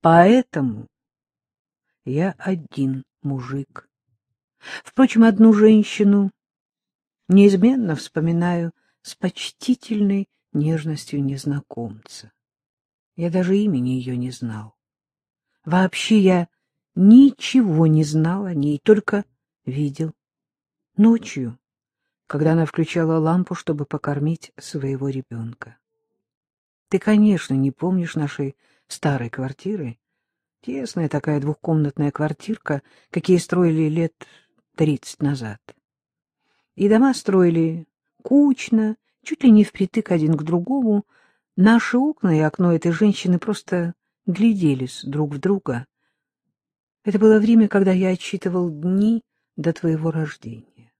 Поэтому я один мужик. Впрочем, одну женщину неизменно вспоминаю с почтительной нежностью незнакомца. Я даже имени ее не знал. Вообще я ничего не знал о ней, только видел. Ночью, когда она включала лампу, чтобы покормить своего ребенка. Ты, конечно, не помнишь нашей старой квартиры. Тесная такая двухкомнатная квартирка, какие строили лет тридцать назад. И дома строили кучно, чуть ли не впритык один к другому. Наши окна и окно этой женщины просто гляделись друг в друга. Это было время, когда я отсчитывал дни до твоего рождения.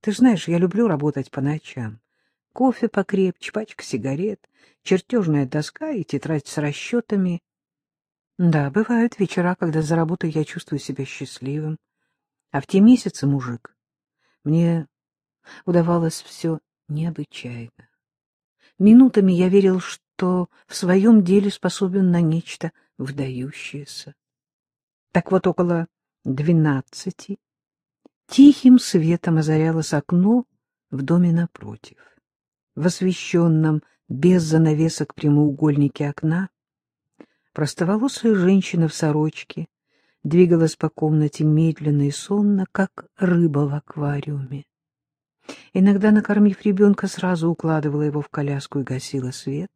Ты знаешь, я люблю работать по ночам. Кофе покрепче, пачка сигарет, чертежная доска и тетрадь с расчетами. Да, бывают вечера, когда за работой я чувствую себя счастливым. А в те месяцы, мужик, мне удавалось все необычайно. Минутами я верил, что в своем деле способен на нечто выдающееся. Так вот, около двенадцати тихим светом озарялось окно в доме напротив. В освещенном, без занавесок прямоугольнике окна простоволосая женщина в сорочке двигалась по комнате медленно и сонно, как рыба в аквариуме. Иногда, накормив ребенка, сразу укладывала его в коляску и гасила свет,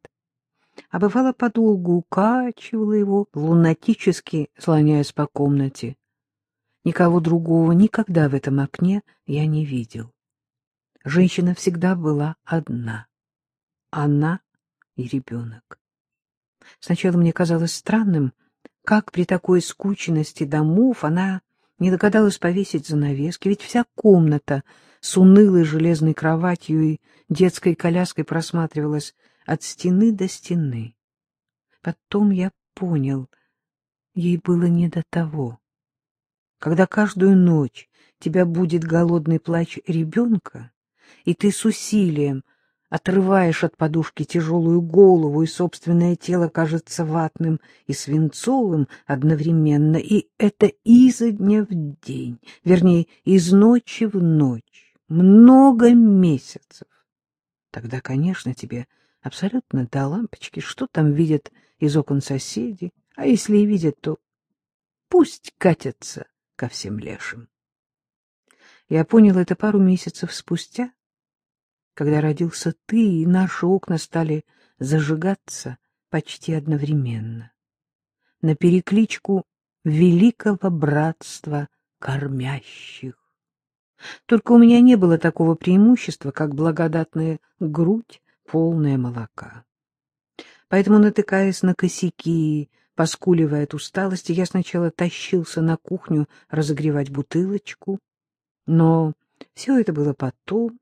а бывало подолгу укачивала его, лунатически слоняясь по комнате. Никого другого никогда в этом окне я не видел. Женщина всегда была одна. Она и ребенок. Сначала мне казалось странным, как при такой скученности домов она не догадалась повесить занавески, ведь вся комната с унылой железной кроватью и детской коляской просматривалась от стены до стены. Потом я понял, ей было не до того. Когда каждую ночь тебя будет голодный плач ребенка, и ты с усилием отрываешь от подушки тяжелую голову, и собственное тело кажется ватным и свинцовым одновременно, и это изо дня в день, вернее, из ночи в ночь, много месяцев. Тогда, конечно, тебе абсолютно до лампочки, что там видят из окон соседи, а если и видят, то пусть катятся ко всем лешим. Я понял это пару месяцев спустя, когда родился ты, и наши окна стали зажигаться почти одновременно. На перекличку великого братства кормящих. Только у меня не было такого преимущества, как благодатная грудь, полная молока. Поэтому, натыкаясь на косяки, поскуливая от усталости, я сначала тащился на кухню разогревать бутылочку, но все это было потом, —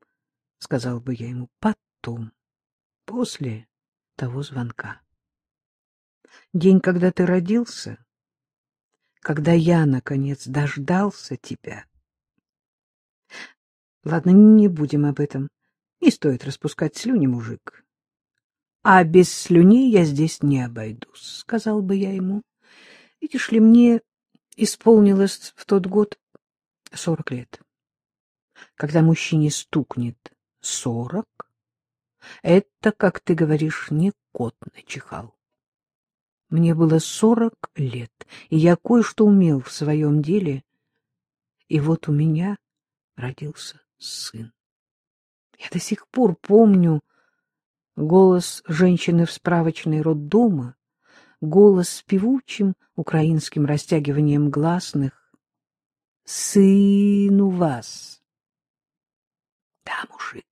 сказал бы я ему, — потом, после того звонка. День, когда ты родился, когда я, наконец, дождался тебя. Ладно, не будем об этом. Не стоит распускать слюни, мужик. А без слюней я здесь не обойдусь, — сказал бы я ему. Видишь ли, мне исполнилось в тот год сорок лет. Когда мужчине стукнет сорок. Это, как ты говоришь, не кот начихал. Мне было сорок лет, и я кое-что умел в своем деле, и вот у меня родился сын. Я до сих пор помню голос женщины в справочной роддома, голос с певучим украинским растягиванием гласных. «Сын у вас!» Да, мужик,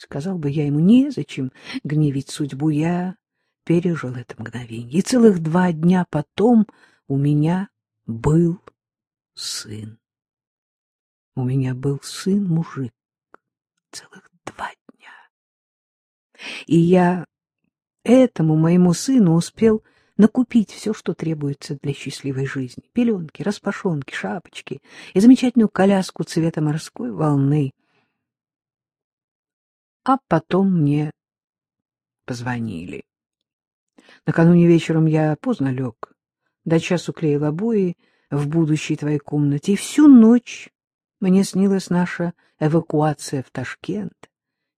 сказал бы я ему, незачем гневить судьбу, я пережил это мгновение. И целых два дня потом у меня был сын. У меня был сын-мужик. Целых два дня. И я этому моему сыну успел накупить все, что требуется для счастливой жизни. Пеленки, распашонки, шапочки и замечательную коляску цвета морской волны. А потом мне позвонили. Накануне вечером я поздно лег. до часу клеил обои в будущей твоей комнате, и всю ночь мне снилась наша эвакуация в Ташкент,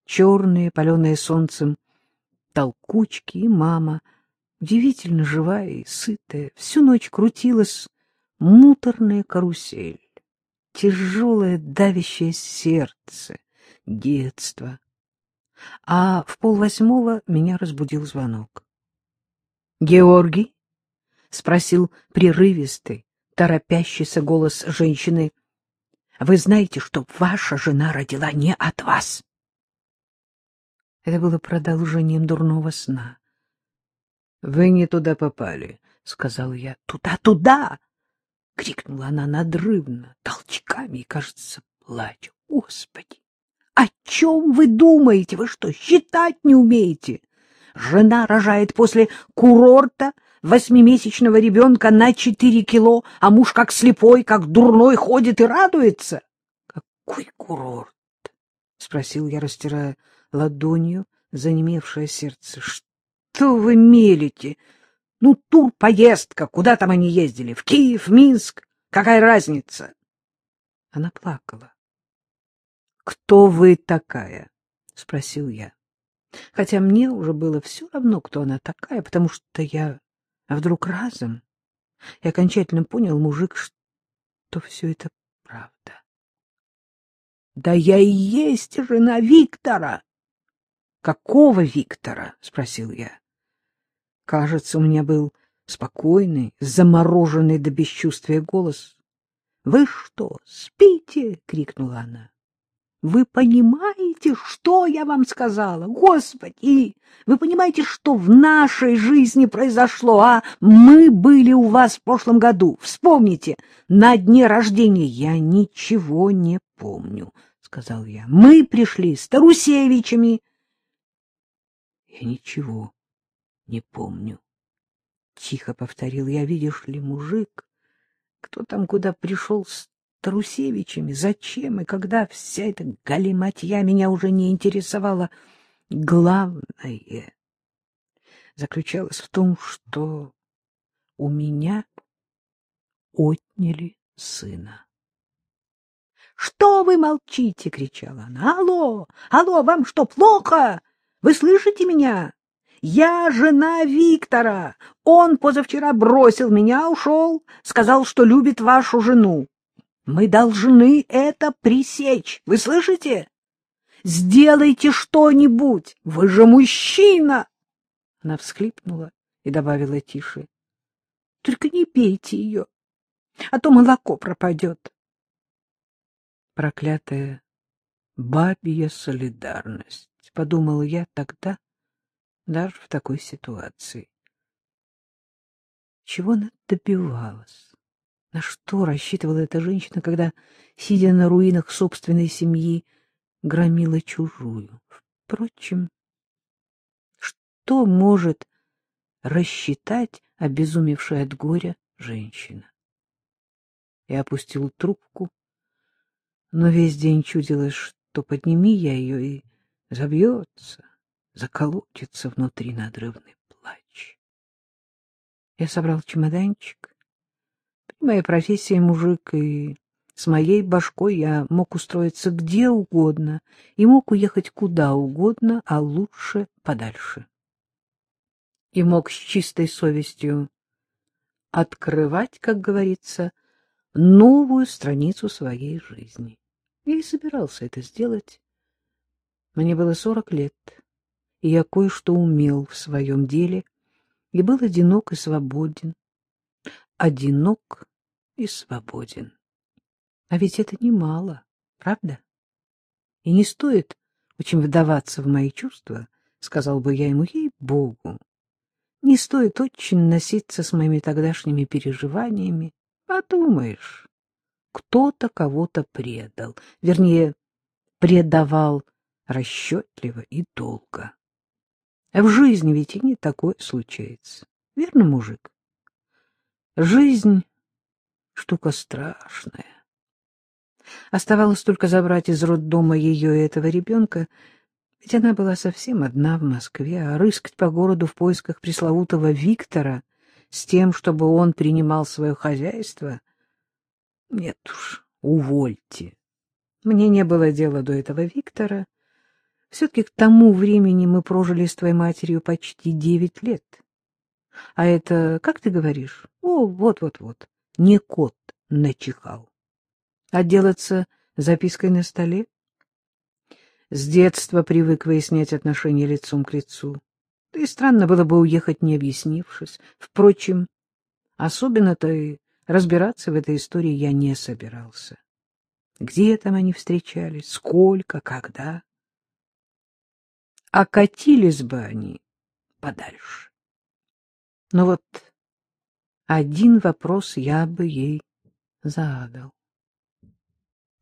черные, паленые солнцем толкучки и мама, удивительно живая и сытая, всю ночь крутилась муторная карусель, тяжелое давящее сердце, детство. А в полвосьмого меня разбудил звонок. — Георгий? — спросил прерывистый, торопящийся голос женщины. — Вы знаете, что ваша жена родила не от вас? Это было продолжением дурного сна. — Вы не туда попали, — сказал я. — Туда, туда! — крикнула она надрывно, толчками и, кажется, плача. — Господи! О чем вы думаете? Вы что, считать не умеете? Жена рожает после курорта восьмимесячного ребенка на четыре кило, а муж как слепой, как дурной ходит и радуется. — Какой курорт? — спросил я, растирая ладонью занемевшее сердце. — Что вы мелите? Ну, тур-поездка, куда там они ездили? В Киев, Минск? Какая разница? Она плакала. — Кто вы такая? — спросил я. Хотя мне уже было все равно, кто она такая, потому что я вдруг разом и окончательно понял, мужик, что все это правда. — Да я и есть жена Виктора! — Какого Виктора? — спросил я. Кажется, у меня был спокойный, замороженный до бесчувствия голос. — Вы что, спите? — крикнула она. Вы понимаете, что я вам сказала? Господи, вы понимаете, что в нашей жизни произошло, а? Мы были у вас в прошлом году. Вспомните, на дне рождения. Я ничего не помню, сказал я. Мы пришли с Тарусевичами. Я ничего не помню. Тихо повторил я, видишь ли, мужик, кто там куда пришел с Тарусевичами, зачем и когда вся эта галиматья меня уже не интересовала. Главное заключалось в том, что у меня отняли сына. — Что вы молчите? — кричала она. — Алло! Алло! Вам что, плохо? Вы слышите меня? Я жена Виктора. Он позавчера бросил меня, ушел, сказал, что любит вашу жену. Мы должны это пресечь. Вы слышите? Сделайте что-нибудь. Вы же мужчина. Она всхлипнула и добавила тише. Только не пейте ее, а то молоко пропадет. Проклятая бабья солидарность, подумал я тогда, даже в такой ситуации. Чего она добивалась? На что рассчитывала эта женщина, когда, сидя на руинах собственной семьи, громила чужую? Впрочем, что может рассчитать обезумевшая от горя женщина? Я опустил трубку, но весь день чудилось, что подними я ее и забьется, заколотится внутри надрывный плач. Я собрал чемоданчик, Моя профессия мужик, и с моей башкой я мог устроиться где угодно и мог уехать куда угодно, а лучше подальше. И мог с чистой совестью открывать, как говорится, новую страницу своей жизни. Я и собирался это сделать. Мне было сорок лет, и я кое-что умел в своем деле, и был одинок и свободен. Одинок и свободен. А ведь это немало, правда? И не стоит очень вдаваться в мои чувства, сказал бы я ему, ей-богу. Не стоит очень носиться с моими тогдашними переживаниями. Подумаешь, кто-то кого-то предал, вернее, предавал расчетливо и долго. А в жизни ведь и не такое случается. Верно, мужик? Жизнь штука страшная. Оставалось только забрать из роддома ее и этого ребенка, ведь она была совсем одна в Москве, а рыскать по городу в поисках пресловутого Виктора с тем, чтобы он принимал свое хозяйство? Нет уж, увольте. Мне не было дела до этого Виктора. Все-таки к тому времени мы прожили с твоей матерью почти девять лет. А это, как ты говоришь? О, вот-вот-вот, не кот начихал. Отделаться запиской на столе? С детства привык выяснять отношения лицом к лицу. Да и странно было бы уехать, не объяснившись. Впрочем, особенно-то и разбираться в этой истории я не собирался. Где там они встречались, сколько, когда? А катились бы они подальше. Но вот один вопрос я бы ей задал.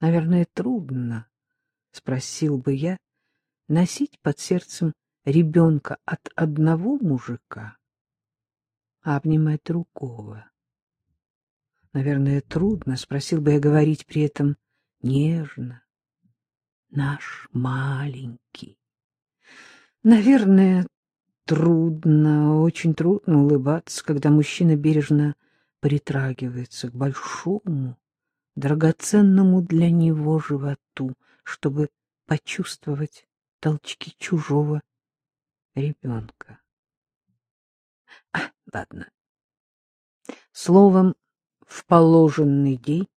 Наверное, трудно, — спросил бы я, — носить под сердцем ребенка от одного мужика, а обнимать другого. Наверное, трудно, — спросил бы я говорить при этом нежно. Наш маленький. Наверное, трудно, очень трудно улыбаться, когда мужчина бережно притрагивается к большому, драгоценному для него животу, чтобы почувствовать толчки чужого ребенка. А, ладно. Словом, в положенный день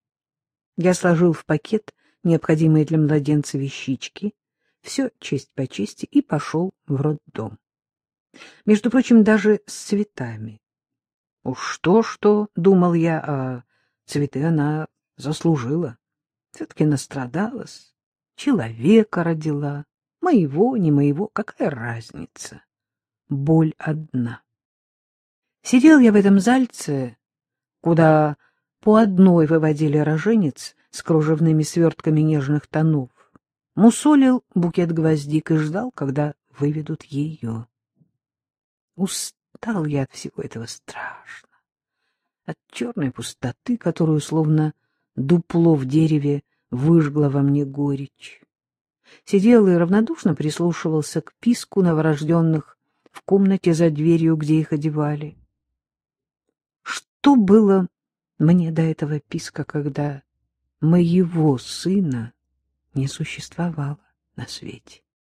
я сложил в пакет необходимые для младенца вещички, все честь по чести, и пошел в роддом. Между прочим, даже с цветами. Уж что-что, думал я, а цветы она заслужила. Все-таки настрадалась, человека родила. Моего, не моего, какая разница? Боль одна. Сидел я в этом зальце, куда по одной выводили роженец с кружевными свертками нежных тонов, мусолил букет гвоздик и ждал, когда выведут ее. Устал я от всего этого страшно, от черной пустоты, которую словно дупло в дереве выжгла во мне горечь сидел и равнодушно прислушивался к писку новорожденных в комнате за дверью, где их одевали. Что было мне до этого писка, когда моего сына не существовало на свете?